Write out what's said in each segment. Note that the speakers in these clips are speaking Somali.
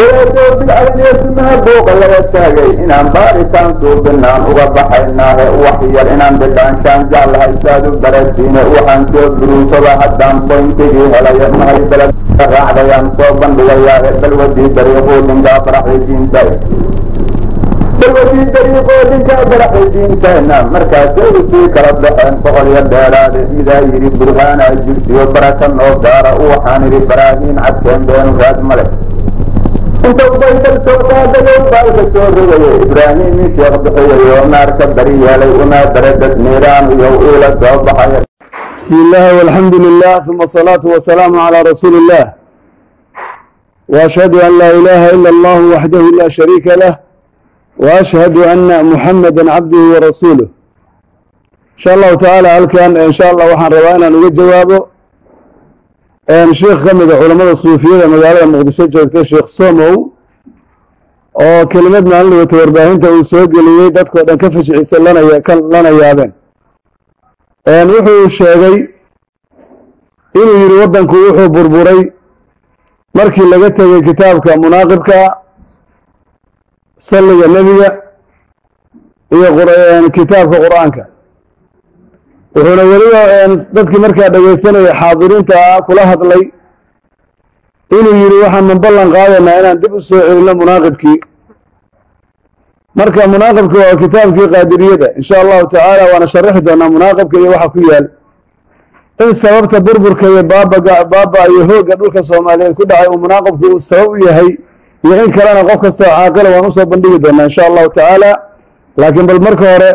wadaadoo bidcadiyo sunnaha buuqa laga taagay inaan baaritaan suubinaan uga baxaynaahe wax yar inaan bidhaanshaan jeclahay saad u barasiine waxaan soo duruufaba haddaan boyntigii helaya mahay beled raacdayaan soo bandhigayaahe balwadii dariiquudinkaa faraxday diintay balwadii dariiqoodinkaa faraxday diintayna markaasay u sii kala baxeen boqol iyo dheeraade midaa yidhi burhaanaa jirtiyo baraka noo gaara waxaan idhi baraahiin cadkeen beenu raad male intaas baytan soo qaadayen baa iga soo rogayay ibraahimi sheekh bixiyayo naarka daryeelay una daradad niiraan iyo uula soo baxay bismi illaahi walxamdu lilah uma asalaatu wasalaamu calaa rasuuli illah waashhadu an laa ilaaha ila allahu waxdahu laa shariika lah waashhadu ana muxamada cabduhu warasuuluh insha allahu tacaala halkan insha allah waxaan rabaa inaan uga jawaabo sheekh ka mida culamada suufiyada magaalada muqdisho joogta sheekh somow oo kelimad maalin wata warbaahinta uu soo geliyey dadkao dhan ka fashicisa lana yaabeen wuxuu sheegay inuu yidhi waddanku wuxuu burburay markii laga tegay kitaabka munaaqibka salliga nebiga iyo kitaabka qur'aanka wuxuuna weliba dadkii markaa dhegaysanaya xaadiriinta kula hadlay. Inuu yidhi waxaanu ballan qaadaynaa inaan dib u soo celinno munaaqibkii. Marka munaaqibka waa kitaabkii qaadiriyada insha allahu tacaala waana sharaxi doonaa munaaqibka iyo waxa ku yaal. In sababta burburka iyo baaba iyo hoogga dhulka soomaaliyeed ku dhacay uu munaaqibku uu sabab u yahay iyo in kalena qof kastoo caaqila waan u soo bandhigi doonaa insha allahu tacaala. Laakiin bal marka hore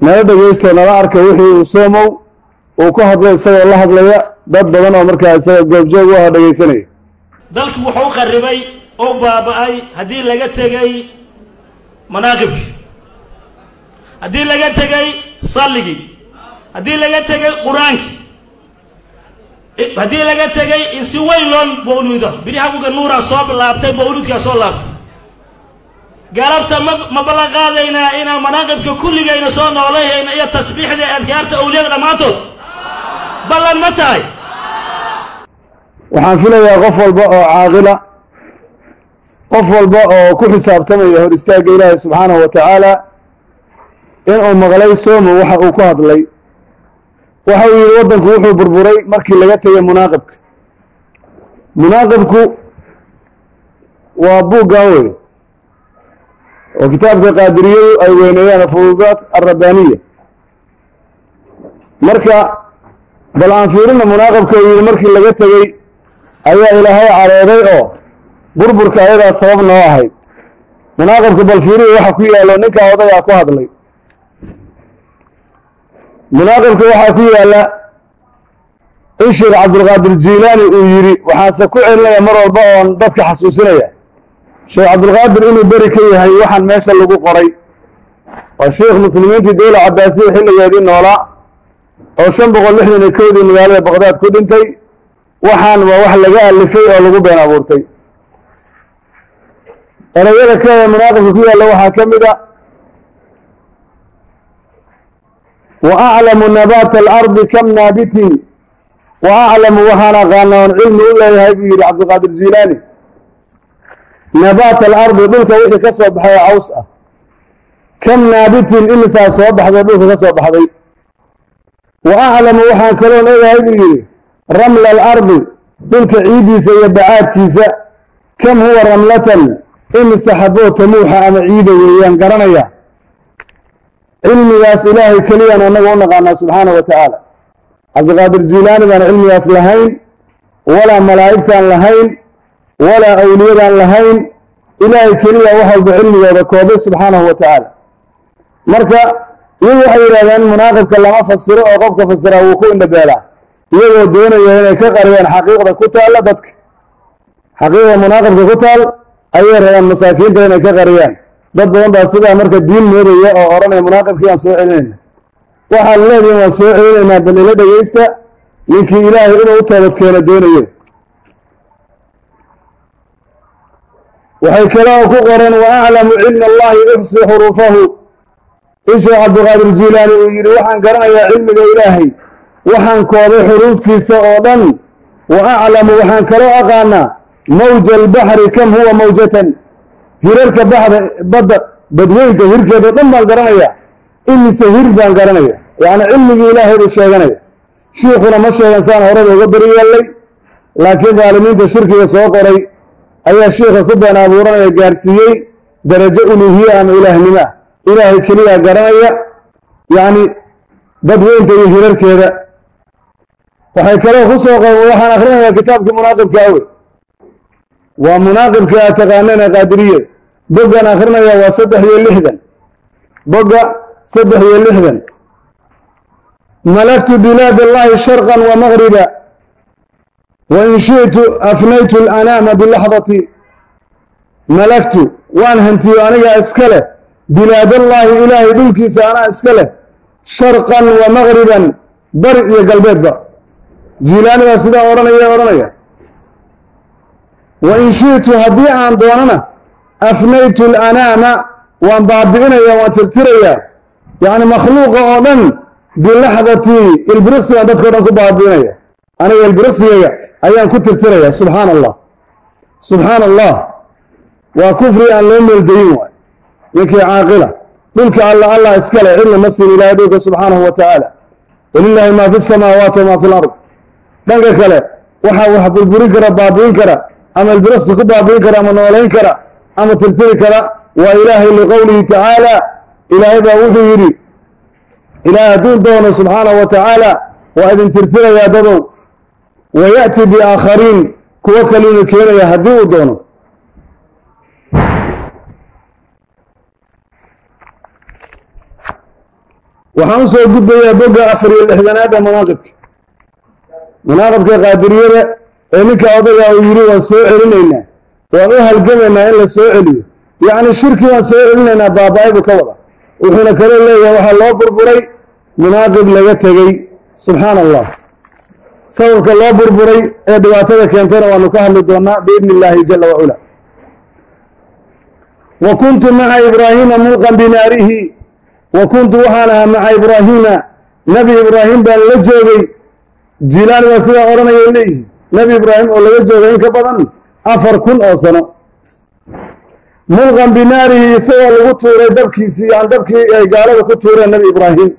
nala dhegaysto nala arka wixii uu soomow uu ku hadlay isagoo la hadlaya. Dad badan oo markaa isaga goobjoog u aha dhegaysanaya dalku wuxuu qarribay oo baaba-ay haddii laga tegay manaaqibkii haddii laga tegay salligii haddii laga tegay qur'aankii haddii laga tegay in si weyn loo mawluudo birihabuga nuuraa soo laabtay mawluudkaa soo laabtay galabta ma ma ballan qaadaynaa inaan manaaqibka kulligayna soo noolayhayna iyo tasbiixda adkaarta awliyada dhammaantood? Ballan ma tahay. Waxaan filayaa qof walba oo caaqila qof walba oo ku xisaabtamaya hor istaagga ilaahay subxaanahu wa tacaala inuu maqlay soomo waxa uu ku hadlay. Waxa uu yidhi waddanku wuxuu burburay markii laga tegay munaaqibka. Munaaqibku waa buuggan wey oo kitaabka qaadiriyadu ay weyneeyaan fuduudaat alrabbaaniya marka bal aan fiirina munaaqibka uu yidhi markii laga tegey ayaa ilaahay carooday oo burburka ayadaa sabab noo ahayd. Munaaqibka bal fiirihi waxa ku yaallo ninkaa odagaa ku hadlay. Munaaqibka waxaa ku yaalla in sheekh cabdulqaadir jiilaani uu yidhi waxaanse ku celinaya mar walba oon dadka xasuusinaya sheekh cabdulqaadir inuu beri ka yahay waxaan meesha lagu qoray. Waa sheikh muslimiintii dowla cabaasiya xilligeedii noolaa oo shan boqol lixdan iyo kowdii magaalada baqdaad ku dhintay. Waxaan waa wax laga alifay oo lagu been abuurtay. Erayada ka munaaqibka ku yaalla waxaa ka mid a wa aclamu nabaata alardi kam naabitin? Wa aclamu waxaan aqaana oon cilmi u leeyahay? buu yidhi cabdulqaadir jiilaani nabaata alardi dhulka wixii ka soo baxay oo caws ah kam naabitin imisaa soo baxday dhulka ka soo baxday wa aclamu waxaan kaloon ogahay buu yidhi ramla alardi dhulka ciiddiisa iyo bacaadkiisa kam huwa ramlatan imisa xaboo tamuuxa ama ciida weeyaan garanaya cilmigaas ilaahay keliyaan annaga u naqaanaa subxaanahu wa tacaala cabdiqaadir jiilaani baan cilmigaas lahayn walaa malaa'igtaan lahayn walaa awliyadaan lahayn. Ilaahay keliya wax walba cilmigooda koobay subxaanahu wa tacaala marka iyagu waxay yidhahdeen munaaqibka lama fasiro oo qofka fasiraa wuu ku indhabeelaa iyagoo doonaya inay ka qariyaan xaqiiqda ku taalla dadka. Xaqiiqda munaaqibka ku taal ayay rabaan masaakiinta inay ka qariyaan. Dad badan baa sidaa marka diin moodaya oo odhanaya munaaqibkii aan soo celinayna waxaan leedihin waan soo celinaynaa bal ila dhegaysta ninkii ilaahay inuu u toobadkeena doonayo waxay kaloo ku qoreen wa aclamu cilmi allahi uxsi xuruufahu in cabdiqaadir jiilaani uu yidhi waxaan garanayaa cilmiga ilaahay. Waxaan koobay xuruuftiisa oo dhan. Wa aclamu waxaan kaloo aqaanaa mawja albaxri kam huwa mawjatan. Hirarka baxda badda badweynka hirkeeda dhan baan garanaya imise hir baan garanaya yacni cilmigii ilaahay buu sheeganaya. Shiikuna ma sheegan saan horada uga beri yeellay laakiin daalimiinta shirkiga soo qoray ayaa shiikha ku been abuuranaya gaarsiiyey darajo uluuhiye ama ilaahnimo. Ah ilaahay keliyaa garanaya yacni badweynta iyo hirarkeeda. Waxay kaloo ku soo qor waxaan akhrinayaa kitaabkii munaaqibka awe. Waa munaaqibkii aad taqaaneen ee qaadiriyada boggaan akhrinayaa waa saddex iyo lixdan. Bogga saddex iyo lixdan. Malaktu bilaad allahi sharqan wa magriba wain shi'tu afnaytu alanaama bilaxdati malaktu waan hantiyo anigaa iska leh bilaadallaahi ilaahay dhulkiisa anaa iska leh sharqan wa magriban bari iyo galbeedba jiilaani baa sidaa odhanaya odhanaya wain shi'tu haddii aan doonana afnaytu alanaama waan baabi'inaya waan tirtirayaa yacni makhluuqa oo dhan bilaxdatii ilbiriqsigaan dadka o dhan ku baabi'inaya aniga ilbiriqsigayga ayaan ku tirtiraya subxaana allah subxaana allah waa kufri aan loo meeldayin waay. Ninkii caaqila dhulka alla allah iska leh cidna ma siin ilaahay dhulka subxaanahu wa tacaala walilaahi maa fi samaawaati wamaa fi lard dhanka kale waxaa wax burburin kara baabi'in kara ama ilbiriqsi ku baabi'in kara ama noolayn kara ama tirtiri kara waa ilaahay liqowlihi tacaala ilaahay baa wuxuu yidhi ilaahay hadduu doono subxaanahu wa tacaala waa idin tirtirayaa dadow wa ya'ti biaakhariin kuwo kaliinu keenaya haddii uu doono waxaan u soo gudbayaa bogga afar iyo lixdanaad ee munaaqibka munaaqibka qaadiriyada ee ninka odaga uu yidhi waan soo celinaynaa waan u halgamaynaa in la soo celiyo yacni shirki waan soo celinaynaa baaba-ay buu ka wada wuxuuna kaloo leeyahay waxaa loo burburay munaaqib laga tegey subxaana allah sababka loo burburay ee dhibaatada keentayna waanu ka hadli doonaa biidni illaahi jala wacula wa kuntu maca ibraahiima mulqan binaarihi. Wa kuntu waxaan ahaa maca ibraahiima. Nebi ibraahim baan la joogay. Jiilaani waa sidaa odhanayay leeyihi nebi ibraahim oo laga joogay in ka badan afar kun oo sano. Mulqan binaarihi isagoo lagu tuuray dabkiisii aan dabkii ay gaalada ku tuureen nebi ibraahim.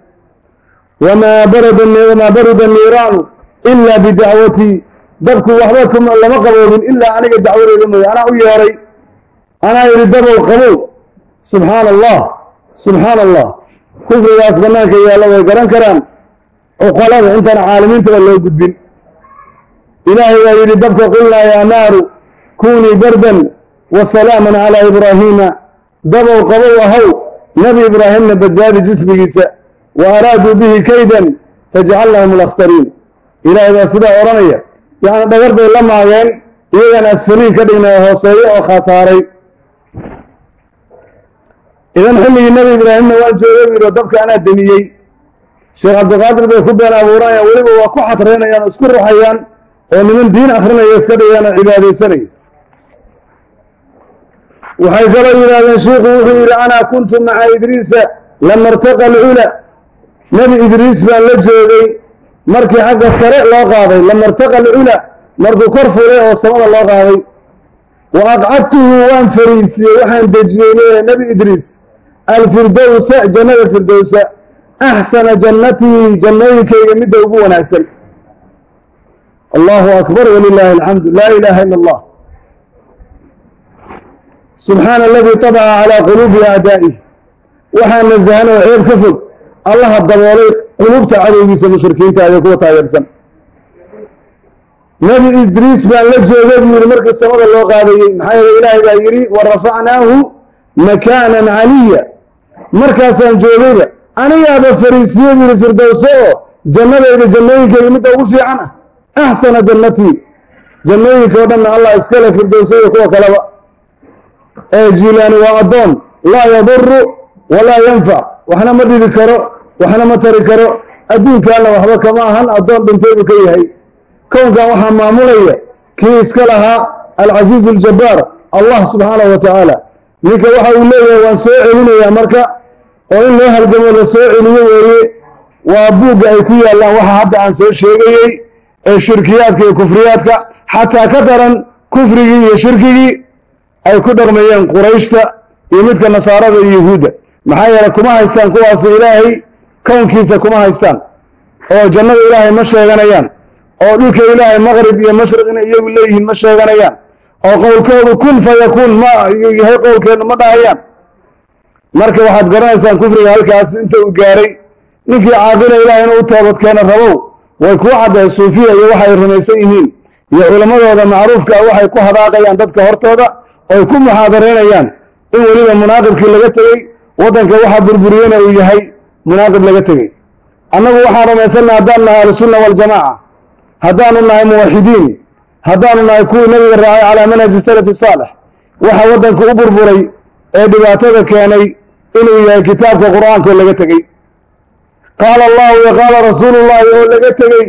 Wamaa barada wamaa baruda niiraanu ilaa bidacwatii dabku waxba lama qaboobin ilaa aniga dacwadeeda mooye anaa u yeeray anaa yidhi dabow qabow subxaana allah subxaana allah kufrigaas bannaanka yaalla way garan karaan cuqalada intaan caalimiintaba loo gudbin ilaahay baa yidhi dabka qulnaa yaa naaru kunii bardan wa salaaman calaa ibraahiima dabow qabow ahaw nebi ibraahimna badbaadi jismigiisa wa araaduu bihi kaydan fajcalnahum alakhsariin ilaahay baa sidaa odhanaya yacni dhagar bay la maageen iyagaan asfaliin ka dhignay hooseeyo oo khasaaray idan xilligii nebi ibraahimna waan joogay buu yidhi dabka anaa demiyey. Sheekh cabdiqaadir bay ku been abuuranayaan weliba waa ku xadreynayaan oo isku ruxayaan oo niman diin akhrinaya iska dhigayaan oo cibaadaysanaya. Waxay kaloo yidhahdeen shiikhu wuxuu yidhi anaa kuntu maca idriisa lama irtaqa alcula nebi idriis baan la joogay markii xagga sare loo qaaday lama irtaqa alcula markuu kor fulay oo samada loo qaaday wa aqcadtuhu waan fariisiyey waxaan dejiyey leeyahay nebi idriis alfirdowsa jannada firdowsa axsana jannatii jannooyinkayga midda ugu wanaagsan. Allahu akbar walilaahi alxamdu laa ilaaha ila allah subxaana aladii tabaca calaa quluubi acdaa'ih waxaa nasahan oo ceeb ka fog allaha daboolay qulubta cadowgiisa mushrikiinta iyo kuwa taageersan. Nebi idriis baan la joogay buu yidhi markii samada loo qaadayey maxaa yeele ilaahay baa yidhi wa rafacnaahu makaanan caliya. Markaasaan joogayba anigaaba fariisiye buu yidhi firdowse oo jannadayda jannooyinkayga midda ugu fiican ah axsana jannatii. Jannooyinka o dhanna allah iskale firdowsaya kuwa kaleba. Ee jiilaani waa addoon laa yaduru walaa yanfac waxna ma dhibi karo waxna ma tari karo adduunkaanna waxba kama ahan addoon dhintay buu ka yahay. Kownkan waxaa maamulaya kii iska lahaa alcasiizu aljabbaar allah subxaanahu wa tacaala ninka waxa uu leeyahay waan soo celinayaa marka oo in loo halgamo la soo celiyo weeye. Waa buugga ay ku yaallaan waxa hadda aan soo sheegayey ee shirkiyaadka iyo kufriyaadka. Xataa ka daran kufrigii iyo shirkigii ay ku dhaqmayeen qurayshta iyo midka nasaarada iyo yuhuudda. Maxaa yeeley kuma haystaan kuwaasi ilaahay kownkiisa kuma haystaan oo jannada ilaahay ma sheeganayaan oo dhulka ilaahay maqrib iyo mashriq inay iyagu leeyihiin ma sheeganayaan oo qowlkoodu kun fa yakuun ma yahay qowlkeennu ma dhahayaan. Marka waxaad garanaysaan kufriga halkaas inta uu gaaray ninkii caaqila ilaah inuu toobadkeena rabow way kuu caddahay suufiya iyo waxay rumaysan yihiin iyo culammadooda macruufka waxay ku hadaaqayaan dadka hortooda oy ku muxaadaraynayaan in weliba munaaqibkii laga tegey waddanka waxaa burburiyena uu yahay munaaqib laga tegey. Annagu waxaan rumaysannaha haddaan nahay ahlusunna waljamaaca haddaanu nahay muwaxidiin haddaanu nahay kuwii nabiga raacay calaa manhaji salafi saalix waxa waddanka u burburay ee dhibaatada keenay inuu yahay kitaabka qur'aanka oo laga tegey. Qaala allahu iyo qaala rasuulullaahi oo laga tegey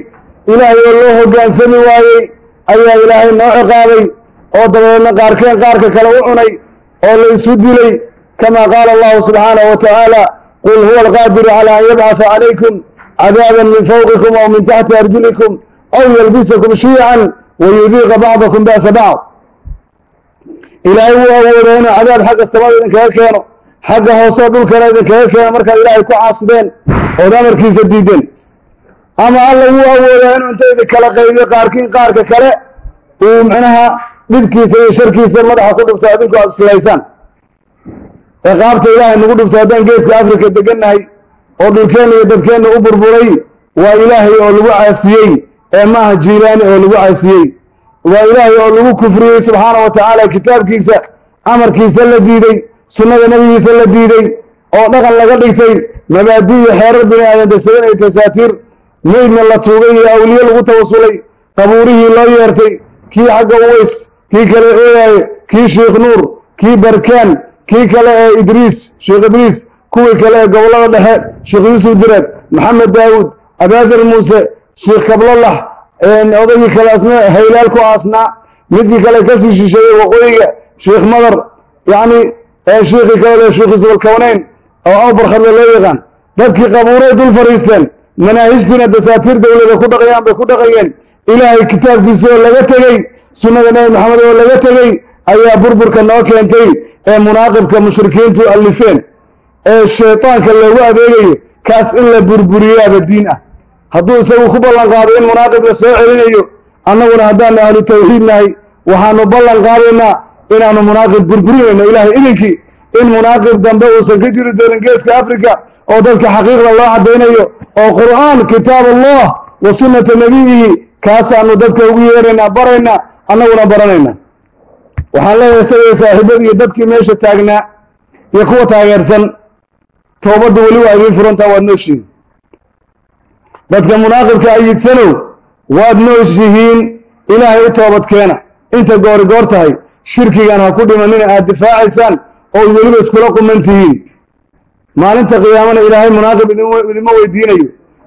ilaahay oo loo hoggaansami waayey ayaa ilaahay noo ciqaabay oo dabadeedna qaarkeen qaarka kale u cunay oo la isu dilay kama qaala allahu subxaanahu wa tacaala qul huwa alqaadiru calaa an yabcatha calaykum cadaaban min fawqikum aw min taxti arjulikum aw yalbisakum shiican wayudiiqa bacdakum ba'sa bacd ilaahay wuu awoodaa inuu cadaab xagga samada idinkaga keeno xagga hooseo dhulkana idinkaga keeno markaad ilaahay ku caasideen ood amarkiisa diideen ama alla wuu awoodaa inuu inta idinkala qaybiyo qaarkiin qaarka kale uu micnaha dhibkiisa iyo sharkiisa madaxa ku dhufto adinku aad islaysaan ciqaabta ilaahay nagu dhufto haddaan geeska afrika degannahay oo dhulkeenna iyo dadkeenna u burburay waa ilaahay oo lagu caasiyey ee maaha jiilaani oo lagu caasiyey. Waa ilaahay oo lagu kufriyey subxaana wa tacaala kitaabkiisa amarkiisa la diidey sunnada nebigiisa la diidey oo dhaqan laga dhigtay. Mabaadi iyo xeerar bini aadan degsadan ay tasaatiir meydna la tuugay iyo awliye lagu tawasulay qabuurihii loo yeertay kii xagga uways kii kale eegaaye kii sheikh nuur kii barkaan kii kale ee idriis sheekh idriis kuwii kale ee gobollada dhexe sheekh yuusuf direed maxamed daawuud abaadir muuse sheekh kablolax odaygii kale asna haylaal ku aasnaa midkii kale ka sii shisheeyey waqooyiga sheekh madar yacni shiikhii kale sheekh yuusuf alkawnayn oo awbarkhadle loo yaqaan. Dadkii qabuuray dul fadhiisteen manaahijtiina dasaatiir dowladda ku dhaqayaan bay ku dhaqayeen. Ilaahay kitaabkiisa oo laga tegey sunnada nebi maxamed oo laga tegey ayaa burburka noo keentay ee munaaqibka mushrikiintu allifeen ee shaydaanka loogu adeegayo kaas in la burburiyaaba diin ah. Hadduu isagu ku ballan qaado in munaaqib la soo celinayo annaguna haddaanu ahlu tawxiid nahay waxaanu ballan qaadaynaa inaanu munaaqib burburinayno. Ilaahay idinkii in munaaqib dambe uusan ka jiri doonin geeska africa oo dadka xaqiiqda loo caddaynayo oo qur'aan kitaab allah wa sunnata nebiyihi kaasaanu dadka ugu yeeraynaa baraynaa annaguna baranayna waxaan leeyahay isagay saaxiibadii dadkii meesha taagnaa iyo kuwa taageersan. Toobadda weli waa idiin furantaa waad nooshihiin dadka munaaqibka ayidsanow waad nooshihiin ilaahay u toobad keena. Inta goori goor tahay shirkigan ha ku dhimanina aad difaacaysaan oo weliba iskula quman tihiin. Maalinta qiyaamana ilaahay munaaqib idima weydiinayo.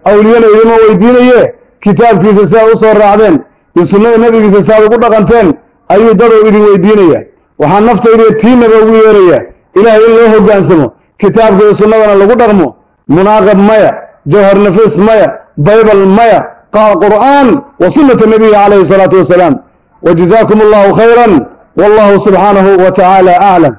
Awliyana idima weydiinaye. Kitaabkiisa si aad u soo raacdeen. Iyo sunnada nebigiisa si aad ugu dhaqanteen ayuu dadow idin weydiinaya. Waxaan naftaydiiyo tiinaba ugu yeerayaa ilaahay in loo hoggaansamo kitaabka iyo sunnadana lagu dhaqmo. Munaaqib maya jawhar nafiis maya baybal maya qur'aan wa sunnata nabiyi calayhi salaatu wasalaam. Wajazaakum allahu khayran wallahu subxaanahu wa tacaala aclam